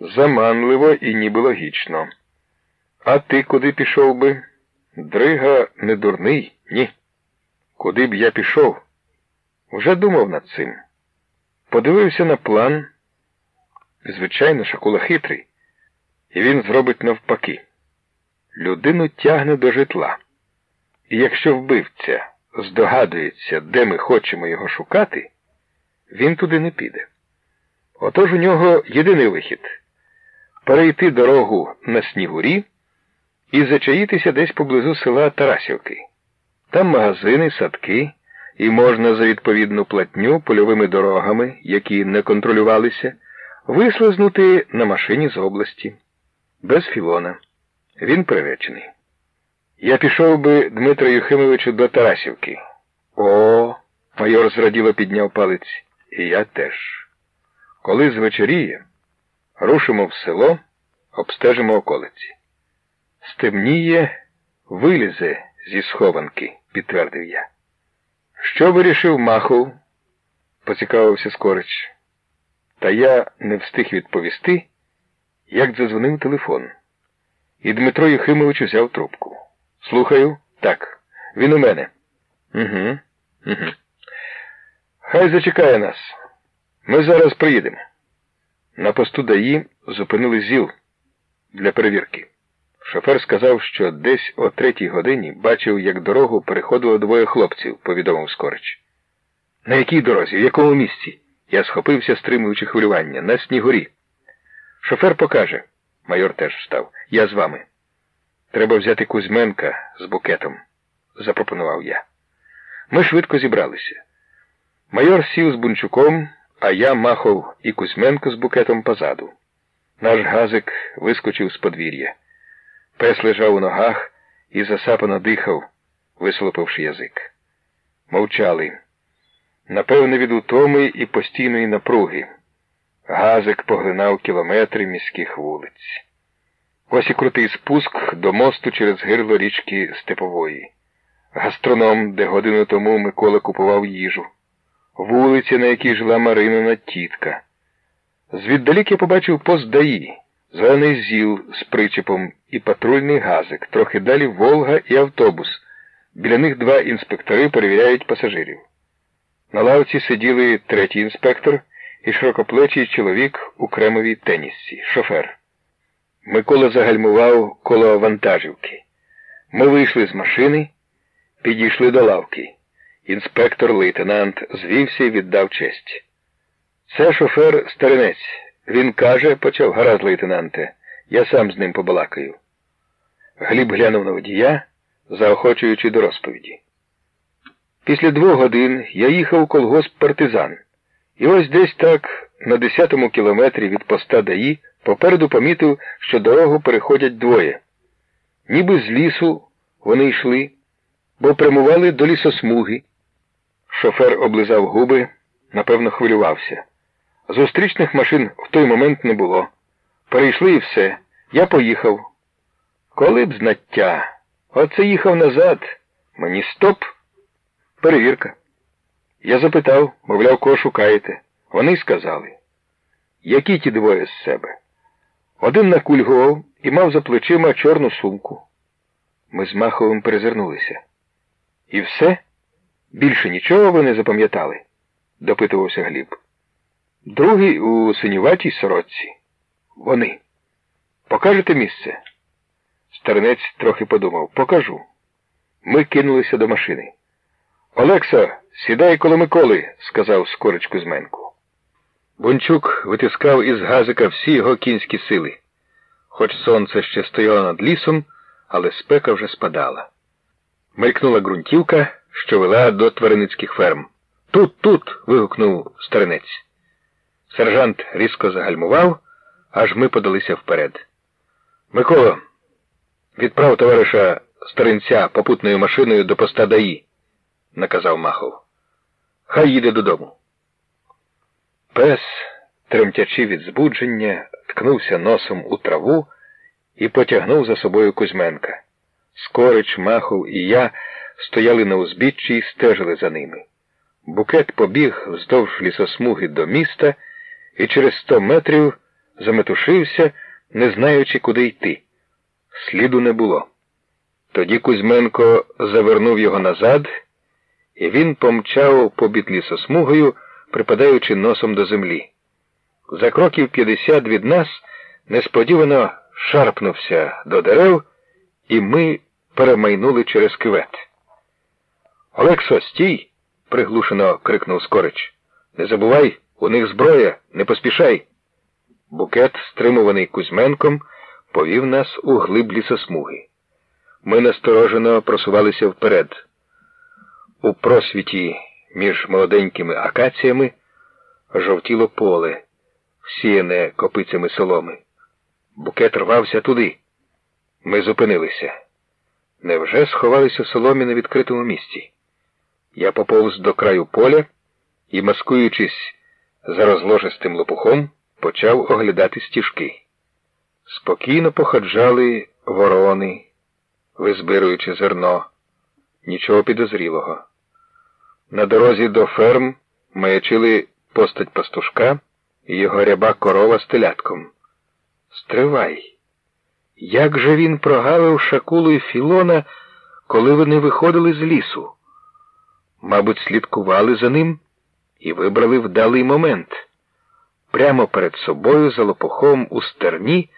Заманливо і ніби логічно. А ти куди пішов би? Дрига не дурний, ні. Куди б я пішов? Вже думав над цим. Подивився на план. Звичайно, Шакула хитрий, і він зробить навпаки. Людину тягне до житла. І якщо вбивця здогадується, де ми хочемо його шукати, він туди не піде. Отож у нього єдиний вихід перейти дорогу на снігурі і зачаїтися десь поблизу села Тарасівки. Там магазини, садки, і можна за відповідну платню польовими дорогами, які не контролювалися, вислизнути на машині з області. Без Філона. Він приречений. Я пішов би, Дмитро Юхимовичу, до Тарасівки. О, майор зраділо підняв палець. І я теж. Коли звечоріє, рушимо в село, обстежимо околиці. Стемніє, вилізе зі схованки, підтвердив я. Що вирішив Махов? поцікавився Скорич. Та я не встиг відповісти, як задзвонив телефон. І Дмитро Юхимович взяв трубку. Слухаю, так, він у мене. Угу, угу. Хай зачекає нас. Ми зараз приїдемо. На посту ДАІ зупинили ЗІЛ для перевірки. Шофер сказав, що десь о третій годині бачив, як дорогу переходило двоє хлопців, повідомив Скорич. На якій дорозі? В якому місці? Я схопився, стримуючи хвилювання. На снігурі. Шофер покаже. Майор теж встав. Я з вами. Треба взяти Кузьменка з букетом, запропонував я. Ми швидко зібралися. Майор сів з бунчуком, а я махав і Кузьменко з букетом позаду. Наш газик вискочив з подвір'я. Пес лежав у ногах і засапано дихав, вислопивши язик. Мовчали. Напевне, від утоми і постійної напруги. Газик поглинав кілометри міських вулиць. Ось і крутий спуск до мосту через гирло річки Степової. Гастроном, де годину тому Микола купував їжу. Вулиця, на якій жила Маринина тітка. Звіддалік я побачив пост ДАІ, зелений зіл з причепом і патрульний газик, трохи далі Волга і автобус. Біля них два інспектори перевіряють пасажирів. На лавці сиділи третій інспектор і широкоплечий чоловік у кремовій тенісці, шофер. Микола загальмував коло вантажівки. Ми вийшли з машини, підійшли до лавки. Інспектор лейтенант звівся і віддав честь. Це шофер старинець. Він каже, почав гаразд, лейтенанте, я сам з ним побалакаю. Гліб глянув на водія, заохочуючи до розповіді. Після двох годин я їхав у колгосп партизан. І ось десь так, на десятому кілометрі від поста ДАІ, попереду помітив, що дорогу переходять двоє. Ніби з лісу вони йшли, бо прямували до лісосмуги. Шофер облизав губи, напевно, хвилювався. Зустрічних машин в той момент не було. Перейшли і все. Я поїхав. Коли б знаття. Оце їхав назад. Мені стоп. Перевірка. Я запитав, мовляв, кого шукаєте. Вони сказали. Які ті двоє з себе? Один накульгував і мав за плечима чорну сумку. Ми з Маховим перезирнулися. І все? Більше нічого ви не запам'ятали? допитувався Гліб. Другий у синюватій сорочці. Вони. Покажете місце? Старинець трохи подумав. Покажу. Ми кинулися до машини. Олекса, сідай коло Миколи, сказав скорич Кузьменку. Бунчук витискав із газика всі його кінські сили. Хоч сонце ще стояло над лісом, але спека вже спадала. Мелькнула ґрунтівка, що вела до твариницьких ферм. Тут, тут. вигукнув старинець. Сержант різко загальмував, аж ми подалися вперед. Микола, відправ товариша старинця попутною машиною до поста ДАІ, наказав Махов. Хай їде додому. Пес, тремтячи від збудження, ткнувся носом у траву і потягнув за собою Кузьменка. Скорич, Махов і я стояли на узбіччі і стежили за ними. Букет побіг вздовж лісосмуги до міста і через сто метрів заметушився, не знаючи, куди йти. Сліду не було. Тоді Кузьменко завернув його назад, і він помчав побід лісосмугою, припадаючи носом до землі. За кроків п'ятдесят від нас несподівано шарпнувся до дерев, і ми перемайнули через кивет. Олексо, стій! приглушено крикнув Скорич. Не забувай, у них зброя, не поспішай. Букет, стримуваний Кузьменком, повів нас у глиб лісосмуги. Ми насторожено просувалися вперед. У просвіті між молоденькими акаціями жовтіло поле, всіяне копицями соломи. Букет рвався туди. Ми зупинилися. Невже сховалися соломі на відкритому місці? Я поповз до краю поля і, маскуючись за розложистим лопухом, почав оглядати стіжки. Спокійно походжали ворони, визбируючи зерно, нічого підозрілого. На дорозі до ферм маячили постать пастушка і його ряба корова з телятком. Стривай! Як же він прогавив шакулу і Філона, коли вони виходили з лісу? Мабуть, слідкували за ним і вибрали вдалий момент. Прямо перед собою за лопухом у стерні